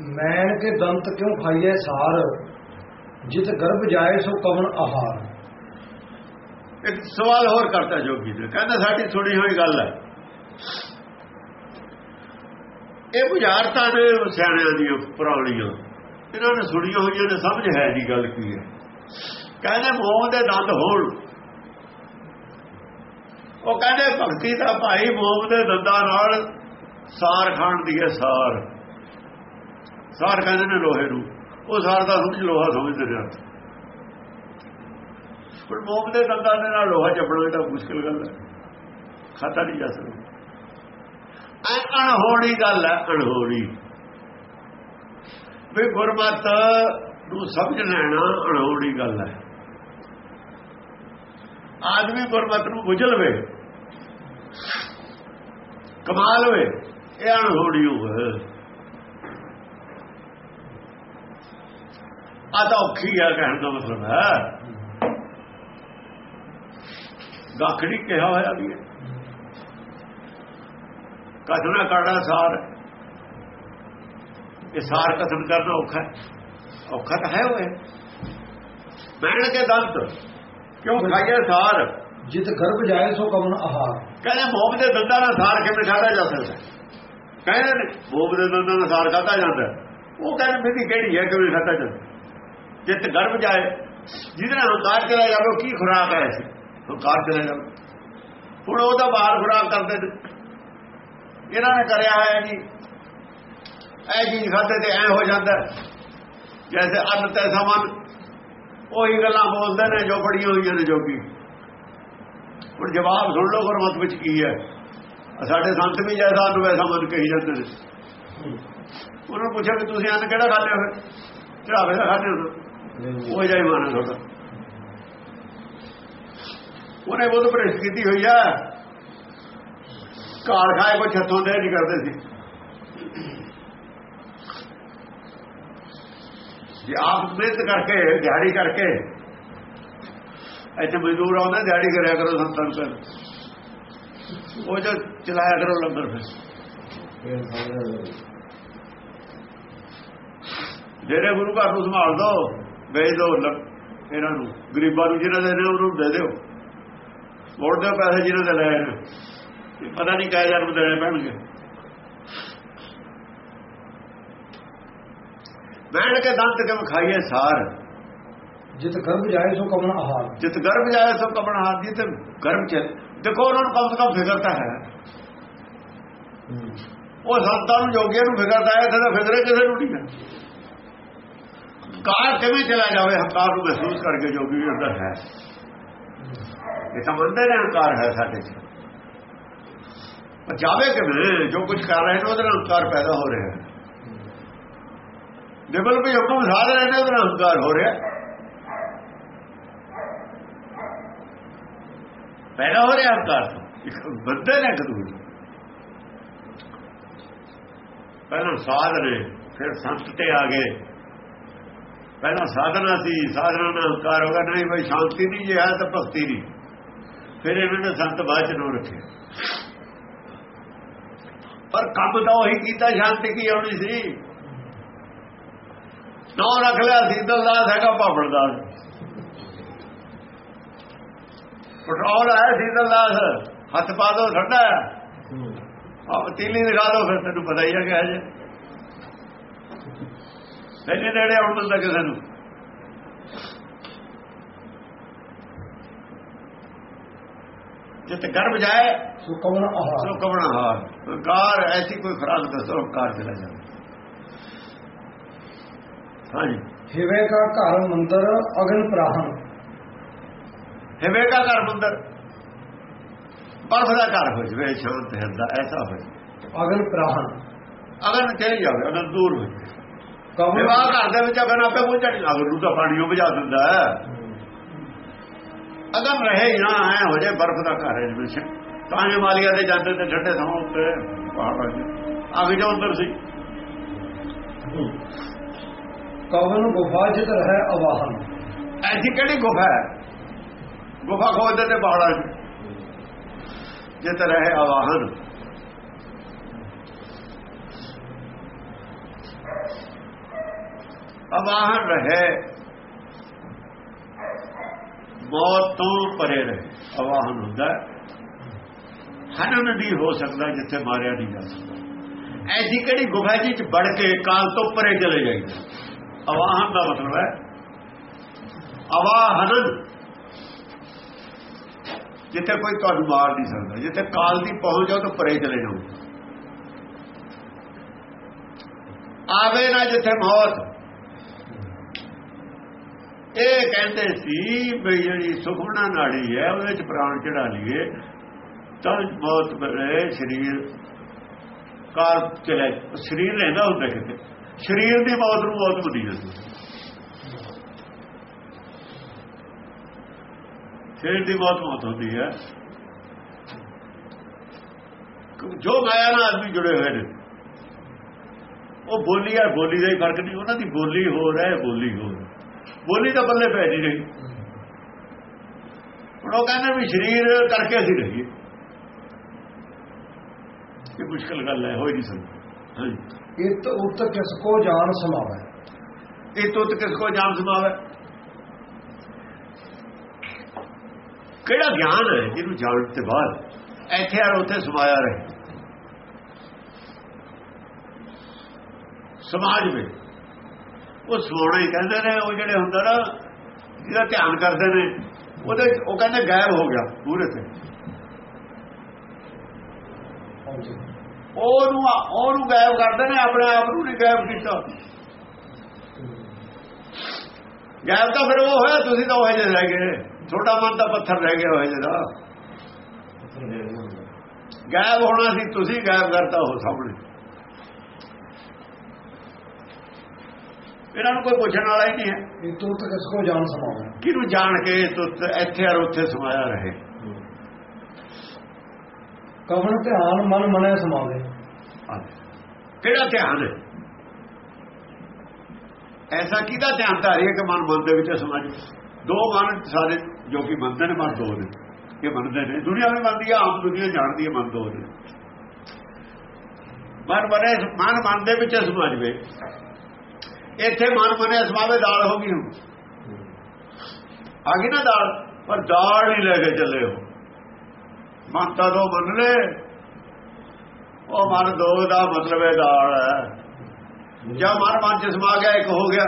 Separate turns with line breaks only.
ਮੈਨ ਕੇ ਦੰਤ ਕਿਉਂ ਖਾਈਏ ਸਾਰ ਜਿਤ ਗਰਭ ਜਾਏ ਸੋ ਕਵਨ ਆਹਾਰ
ਇੱਕ ਸਵਾਲ ਹੋਰ ਕਰਤਾ ਜੋਗੀ ਜੀ ਕਹਿੰਦਾ ਸਾਡੀ ਸੁਣੀ ਹੋਈ ਗੱਲ ਹੈ ਇਹ ਬੁਝਾਰਤਾਂ ਨੇ ਸਿਆਣਿਆਂ ਦੀਆਂ ਪੁਰਾਣੀਆਂ ਇਹਨਾਂ ਨੇ ਸੁਣੀਆਂ ਹੋਈਆਂ ਨੇ ਸਮਝ ਹੈ ਦੀ ਗੱਲ ਕੀ ਹੈ ਕਹਿੰਦੇ ਮੋਹ ਦੇ ਦੰਦ ਹੋਣ ਉਹ ਕਹਿੰਦੇ, ਭਗਤੀ ਦਾ ਭਾਈ ਮੋਹ ਦੇ ਦੰਦਾਂ ਨਾਲ ਸਾਰ ਖਾਣ ਦੀ ਹੈ ਸਾਰ। ਸਾਰ ਕਹਿੰਦੇ ਨੇ ਲੋਹੇ ਨੂੰ। ਉਹ ਸਾਰ ਦਾ ਸਮਝ ਲੋਹਾ ਸਮਝਦੇ ਨੇ ਪਰ ਮੋਮ ਦੇ ਦੰਦਾਂ ਦੇ ਨਾਲ ਲੋਹਾ ਚੱਪਣਾ ਤਾਂ ਮੁਸ਼ਕਿਲ ਗੱਲ ਹੈ। ਖਾਤਾ ਨਹੀਂ ਜਾ ਸਕਦਾ। ਐ ਅਣਹੋਣੀ ਗੱਲ ਹੈ, ਅਣਹੋਣੀ। ਵੀ ਗੁਰਮਤ ਨੂੰ ਸਮਝ ਲੈਣਾ ਅਣਹੋਣੀ ਗੱਲ ਹੈ। ਆਦਮੀ ਗੁਰਮਤ ਨੂੰ ਬੁਝ ਲਵੇ ਕਮਾਲ ਹੋਵੇ ਇਹ ਅਣਹੋਣੀ ਹੋਵੇ। ਆ ਤਾਂ ਔਖੀ ਆ ਕਹਿਣ ਦਾ ਮਤਲਬ ਹੈ। ਗਾਖੜੀ ਕਿਹਾ ਹੋਇਆ ਵੀ ਹੈ ਕਥਨਾ ਕਰਨਾ ਸਾਰ। ਇਹ ਸਾਰ ਕਥਨ ਕਰਨਾ ਔਖਾ ਹੈ। ਔਖਾ ਤਾਂ ਹੈ ਹੋਏ ਮੈਣ ਕੇ ਦੰਤ ਕਿਉਂ ਖਾਈਏ ਸਾਰ?
ਜਿਤ ਗਰਭ ਜਾਏ ਸੋ ਕਵਨ ਆਹਾਰ।
ਕਹਿੰਦੇ ਮੋਮ ਦੇ ਦੰਦਾਂ ਨਾਲ ਸਾਰ ਕਿਵੇਂ ਖਾਦਾ ਜਾ ਸਕਦਾ ਕਹਿੰਦੇ ਮੋਮ ਦੇ ਦੰਦਾਂ ਨਾਲ ਸਾਰ ਖਾਦਾ ਜਾਂਦਾ ਉਹ ਕਹਿੰਦੇ ਮੇਰੀ ਕਿਹੜੀ ਹੈ ਕਿਵੇਂ ਖਾਦਾ ਜਾਂਦਾ ਜਿੱਤ ਗਰਭ ਜਾਏ ਜਿਹਦੇ ਨਾਲ ਹੰਕਾਰ ਚਲਾ ਜਾਵੇ ਉਹ ਕੀ ਖੁਰਾਕ ਹੈ? ਸੀ ਹੰਕਾਰ ਚਲਾ ਜਾਵੇ। ਹੁਣ ਉਹ ਤਾਂ ਬਾਹਰ ਖੁਰਾਕ ਕਰਦੇ ਨੇ। ਇਹਨਾਂ ਨੇ ਕਰਿਆ ਹੈ ਜੀ ਇਹ ਚੀਜ਼ ਖਾਦੇ ਤੇ ਐ ਹੋ ਜਾਂਦਾ। ਜੈਸੇ ਅੰਨ ਤੇ ਸਮਾਨ ਉਹੀ ਗੱਲਾਂ ਬੋਲਦੇ ਨੇ ਜੋ ਬੜੀਆਂ ਹੋਈਆਂ ਨੇ ਜੋਗੀ। ਹੁਣ ਜਵਾਬ ਸੁਣ ਲਓ ਗੁਰਮਤ ਵਿੱਚ ਕੀ ਹੈ। ਸਾਡੇ ਸੰਤ ਵੀ ਜੈਸਾ ਅੰਨ ਵੈਸਾ ਮਨ ਕਹੀ ਜਾਂਦੇ ਨੇ। ਉਹਨਾਂ ਨੂੰ ਪੁੱਛਿਆ ਕਿ ਤੁਸੀਂ ਅੰਨ ਕਿਹੜਾ ਖਾਂਦੇ ਹੋ ਚੜਾਵੇ ਦਾ ਖਾਂਦੇ ਹੋ? ਉਹ ਜਾਈ ਮਾਨਾ ਤੁਹਾਡਾ ਉਹਨੇ ਬਹੁਤ ਪ੍ਰੇਸ ਕੀਤੀ ਹੋਈ ਆ। ਘਰ ਖਾਏ ਕੋ ਛੱਤੋਂ ਦੇ ਨਹੀਂ ਕਰਦੇ ਸੀ। ਜੇ ਆਪ ਮਿਹਨਤ ਕਰਕੇ ਦਿਹਾੜੀ ਕਰਕੇ ਇੱਥੇ ਮਜ਼ਦੂਰ ਆਉਂਦਾ ਦਿਹਾੜੀ ਕਰਿਆ ਕਰੋ ਸੰਤਾਂ ਨੂੰ ਉਹ ਜੋ ਚਲਾਇਆ ਕਰੋ ਲੰਗਰ ਫਿਰ। ਜਿਹੜੇ ਗੁਰੂ ਘਰ ਨੂੰ ਸੰਭਾਲ ਦੋ। ਵੇਚ ਦੋ ਇਹਨਾਂ ਨੂੰ। ਗਰੀਬਾਂ ਨੂੰ ਜਿਹਨਾਂ ਦੇ ਨੇ ਉਹਨੂੰ ਦੇ ਦਿਓ। ਮੋੜ ਦਿਓ ਪੈਸੇ ਜਿਹਨਾਂ ਦੇ ਲਏ ਨੇ ਪਤਾ ਨਹੀਂ ਕਾਹ ਜਨਮ ਦੇਣੇ ਪੈਣਗੇ। ਬੈਣ ਕੇ ਦੰਤ ਕਿਵੇਂ ਖਾਈਏ ਸਾਰ?
ਜਿਤ ਗਰਭ ਜਾਏ ਸੋ ਕਵਨ ਆਹਾਰ
ਜਿਤ ਗਰਭ ਜਾਏ ਸੋ ਕਪਣ ਹਾਥ ਦੀ ਤੇ ਗਰਭ ਚ ਦੇਖੋ ਉਹਨਾਂ ਨੂੰ ਕਮ ਸੇ ਕਮ ਫਿਕਰ ਤਾਂ ਹੈ। ਉਹ ਸੰਤਾਂ ਨੂੰ ਜੋਗੀਆਂ ਨੂੰ ਫਿਕਰ ਤਾਂ ਹੈ ਤੇ ਫਿਕਰੇ ਕਿਸੇ ਨੂੰ ਨਹੀਂ ਹੈ। ਕਾਰ ਕਿਵੇਂ ਚਲਾ ਜਾਵੇ ਹੰਕਾਰ ਨੂੰ ਮਹਿਸੂਸ ਕਰਕੇ ਜੋਗੀ ਵੀ ਅੰਦਰ ਹੈ ਇਹ ਤਾਂ ਮੰਨਦੇ ਨੇ ਹੰਕਾਰ ਹੈ ਸਾਡੇ ਚ ਪਰ ਜਾਵੇ ਕਿਵੇਂ ਜੋ ਕੁਝ ਕਰ ਰਹੇ ਨੇ ਉਹਦੇ ਨਾਲ ਹੰਕਾਰ ਪੈਦਾ ਹੋ ਰਿਹਾ ਹੈ ਨਿਬਲ ਵੀ ਹੁਕਮ ਸਾਧ ਰਹੇ ਨੇ ਉਹਦੇ ਨਾਲ ਹੰਕਾਰ ਹੋ ਰਿਹਾ ਪੈਦਾ ਹੋ ਰਿਹਾ ਹੰਕਾਰ ਇੱਕ ਬੰਦੇ ਨੇ ਕਦੂਰ ਪਹਿਲਾਂ ਸਾਧ ਨੇ ਫਿਰ ਸੰਤ ਤੇ ਆ ਗਏ ਪਹਿਲਾਂ ਸਾਧਨਾ ਸੀ ਸਾਧਨਾ ਨਾਲ ਹੰਕਾਰ ਹੋ ਗਿਆ। ਨਹੀਂ ਬਈ ਸ਼ਾਂਤੀ ਨਹੀਂ ਜੇ ਹੈ ਤਾਂ ਭਗਤੀ ਨਹੀਂ। ਫਿਰ ਇਹਨਾਂ ਨੇ ਸੰਤ ਬਾਅਦ ਚ ਨੋ ਰੱਖਿਆ। ਪਰ ਕੰਮ ਤਾਂ ਉਹੀ ਕੀਤਾ ਸ਼ਾਂਤੀ ਕੀ ਆਉਣੀ ਸੀ? ਨੌ ਰੱਖ ਲਿਆ ਸੀਤਲਦਾਸ ਹੈਗਾ ਪਾਪੜਦਾਸ ਪੈਟਰੋਲ ਹੈ ਸੀਤਲਦਾਸ ਹੱਥ ਪਾ ਦੋ ਠੰਡਾ ਆਪ ਤੀਲੀ ਦਿਖਾ ਦੋ ਫਿਰ ਤੈਨੂੰ ਪਤਾ ਹੀ ਹੈ ਕਿ ਹੈ ਜੇ ਨੇੜੇ ਆਉਣ ਦਿੰਦਾ ਕਿਸੇ ਨੂੰ। ਜਿੱਤ ਗਰਭ ਜਾਏ
ਸੋ ਕਵਨ ਆਹਾਰ।
ਸੋ ਕਵਣਾ ਹਾਰ ਕਾਰ ਐਸੀ ਕੋਈ ਖਰਾਕ ਦੱਸੋ ਕਾਰ ਚਲਾ ਜਾਵੇ। ਹਾਂਜੀ।
ਹਿਵੇ ਕਾ ਘਰ ਮੰਦਰ ਅਗਨ ਪ੍ਰਾਹਨ
ਹਿਵੇ ਕਾ ਘਰ ਮੰਦਰ। ਬਰਫ ਦਾ ਘਰ ਹੋ ਜਵੇ ਸ਼ਾਂਤ ਹਿਰਦਾ ਐਸਾ ਹੋਏ।
ਅਗਨ ਪ੍ਰਾਹਨ
ਅਗਰ ਚਲੀ ਜਾਵੇ ਅਗਰ ਦੂਰ ਹੋ ਜਾਵੇ। ਵਿਵਾਹ ਘਰ ਦੇ ਵਿੱਚ ਅਗਰ ਆਪੇ ਪਹੁੰਚਾ ਨਹੀਂ ਅਗਰ ਨੂੰ ਤਾਂ ਪਾਣੀ ਉਹ ਬੁਝਾ ਦਿੰਦਾ ਹੈ। ਅਗਰ ਰਹੇ ਹੀ ਨਾ ਐ ਹੋ ਜਾਏ ਬਰਫ ਦਾ ਘਰ ਹੈ ਜਿਵੇਂ ਤਾਂ ਮਾਲੀਆ ਦੇ ਜਾਂਦੇ ਤੇ ਠੰਡੇ ਥਾਂ ਉੱਤੇ ਪਹਾੜਾਂ 'ਚ ਅੱਗ ਜੋ ਅੰਦਰ ਸੀ।
ਕਵਨ ਗੁਫਾ ਜਿਤ ਰਹਿ ਅਵਾਹਨ।
ਐਸੀ ਕਿਹੜੀ ਗੁਫਾ ਹੈ? ਗੁਫਾ ਖੋਦਦੇ ਤੇ ਪਹਾੜਾਂ 'ਚ ਜਿੱਤ ਰਹੇ ਆਵਾਹਨ ਅਵਾਹਨ ਰਹੇ। ਮੌਤ ਤੋਂ ਪਰੇ ਰਹੇ। ਅਵਾਹਨ ਹੁੰਦਾ ਹੈ। ਹਨਨ ਨਹੀਂ ਹੋ ਸਕਦਾ ਜਿੱਥੇ ਮਾਰਿਆ ਨਹੀਂ ਜਾ ਸਕਦਾ। ਐਸੀ ਕਿਹੜੀ ਗੁਫਾ ਜੀ ਚ ਵੜ ਕੇ ਕਾਲ ਤੋਂ ਪਰੇ ਚਲੇ ਜਾਈਦਾ? ਅਵਾਹਨ ਦਾ ਮਤਲਬ ਹੈ ਅਵਾਹਨ। ਜਿੱਥੇ ਕੋਈ ਤੁਹਾਨੂੰ ਮਾਰ ਨਹੀਂ ਸਕਦਾ। ਜਿੱਥੇ ਕਾਲ ਦੀ ਪਹੁੰਚ ਜਾਓ ਤਾਂ ਪਰੇ ਚਲੇ ਜਾਓ। ਆਵੇ ਨਾ ਜਿੱਥੇ ਮੌਤ ਇਹ ਕਹਿੰਦੇ ਸੀ ਵੀ ਜਿਹੜੀ ਸੁਖਮਨਾ ਨਾੜੀ ਹੈ, ਉਹਦੇ ਚ ਪ੍ਰਾਣ ਚੜਾ ਲਈਏ, ਤਾਂ ਮੌਤ ਬਰੇ ਸਰੀਰ ਕਾਲ ਚਲੇ, ਸਰੀਰ ਰਹਿੰਦਾ ਹੁੰਦਾ ਕਿਤੇ। ਸਰੀਰ ਦੀ ਮੌਤ ਨੂੰ ਬਹੁਤ ਬੁੱਧੀ ਜਾਂਦੀ ਸਰੀਰ ਦੀ ਬਹੁਤ ਮੌਤ ਹੁੰਦੀ ਹੈ। ਜੋ ਮਾਇਆ ਨਾਲ ਆਦਮੀ ਜੁੜੇ ਹੋਏ ਨੇ, ਉਹ ਬੋਲੀ ਆ, ਬੋਲੀ ਦਾ ਹੀ ਫ਼ਰਕ ਨਹੀਂ, ਉਹਨਾਂ ਦੀ ਬੋਲੀ ਹੋਰ ਹੈ, ਬੋਲੀ ਹੋਰ। ਬੋਲੀ ਤਾਂ ਬੱਲੇ ਪੈ ਨਹੀਂ ਰਹੀ ਹੁਣ ਉਹ ਕਹਿੰਦੇ ਵੀ ਸਰੀਰ ਕਰਕੇ ਅਸੀਂ ਰਹੀਏ। ਇਹ ਮੁਸ਼ਕਲ ਗੱਲ ਹੈ ਹੋ ਹੀ ਨਹੀਂ ਸਕਦੀ। ਹਾਂਜੀ।
ਇਤ ਉਤ ਕਿਸ ਕੋ ਜਾਣ ਸਮਾਵੈ।
ਇਹ ਤੁਤ ਕਿਸ ਕੋ ਜਾਣ ਸਮਾਵੇ। ਕਿਹੜਾ ਗਿਆਨ ਹੈ ਜਿਹਨੂੰ ਜਾਣ ਤੇ ਬਾਅਦ ਇੱਥੇ ਆ ਉੱਥੇ ਸਮਾਇਆ ਰਹੇ। ਸਮਾਜ ਵਿੱਚ ਉਹ ਸੋਣਾ ਹੀ ਕਹਿੰਦੇ ਨੇ ਉਹ ਜਿਹੜੇ ਹੁੰਦਾ ਨਾ ਜਿਹਦਾ ਧਿਆਨ ਕਰਦੇ ਨੇ ਉਹਦੇ ਉਹ ਕਹਿੰਦੇ ਗਾਇਬ ਹੋ ਗਿਆ ਪੂਰੇ ਤੇ। ਉਹਨੂੰ ਉਹਨੂੰ ਗਾਇਬ ਕਰਦੇ ਨੇ ਆਪਣੇ ਆਪ ਨੂੰ ਨਹੀਂ ਗਾਇਬ ਕੀਤਾ। ਗਾਇਬ ਤਾਂ ਫਿਰ ਉਹ ਹੋਇਆ ਤੁਸੀਂ ਤਾਂ ਉਹ ਜਿਹੇ ਰਹਿ ਗਏ। ਛੋਟਾ ਮਨ ਤਾਂ ਪੱਥਰ ਰਹਿ ਗਿਆ ਹੋਇਆ ਜਿਹੜਾ। ਗਾਇਬ ਹੋਣਾ। ਸੀ ਤੁਸੀਂ ਗਾਇਬ ਕਰਤਾ ਉਹ ਸਾਹਮਣੇ। ਇਹਨਾਂ ਨੂੰ ਕੋਈ ਪੁੱਛਣ ਵਾਲਾ ਹੀ ਨਹੀਂ ਹੈ।
ਇਤ ਉਤ ਕਿਸ ਕੋ ਜਾਣ ਸਮਾਵੈ
ਕਿਹਨੂੰ ਜਾਣ ਕੇ ਤੁਤ ਇੱਥੇ ਔਰ ਉੱਥੇ ਸਮਾਇਆ ਰਹੇ।
ਕਵਣ ਧਿਆਨ ਮਨ ਮਨੈ ਸਮਾਵੇ।
ਕਿਹੜਾ ਧਿਆਨ ਹੈ? ਐਸਾ ਕਿਹਦਾ ਧਿਆਨ ਧਾਰੀਏ ਕਿ ਮਨ ਮਨ ਦੇ ਵਿੱਚ ਸਮਝ ਦੋ ਮਨ ਸਾਰੇ ਜੋ ਕਿ ਮੰਨਦੇ ਨੇ ਮਨ ਦੋ ਨੇ। ਇਹ ਮੰਨਦੇ ਨੇ। ਦੁਨੀਆ ਵੀ ਮੰਨਦੀ ਆ ਆਮ ਦੁਨੀਆ ਜਾਣਦੀ ਹੈ ਮਨ ਦੋ ਨੇ। ਮਨ ਮਨੇ ਮਨ ਮਨ ਦੇ ਵਿੱਚ ਸਮਝ ਵੇ ਇੱਥੇ ਮਨ ਮਨੇ ਸਮਾਵੇ ਦਾਲ ਹੋ ਗਈ ਹੁਣ। ਆ ਗਈ ਨਾ ਦਾਲ, ਪਰ ਦਾਲ ਹੀ ਲੈ ਕੇ ਚੱਲੇ ਹੋ। ਮਨ ਤਾਂ ਦੋ ਮੰਨ ਉਹ ਮਨ ਦੋ ਦਾ ਮਤਲਬ ਹੈ ਦਾਲ ਹੈ। ਜਾਂ ਮਨ ਮਨ ਚ ਸਮਾ ਗਿਆ, ਇੱਕ ਹੋ ਗਿਆ।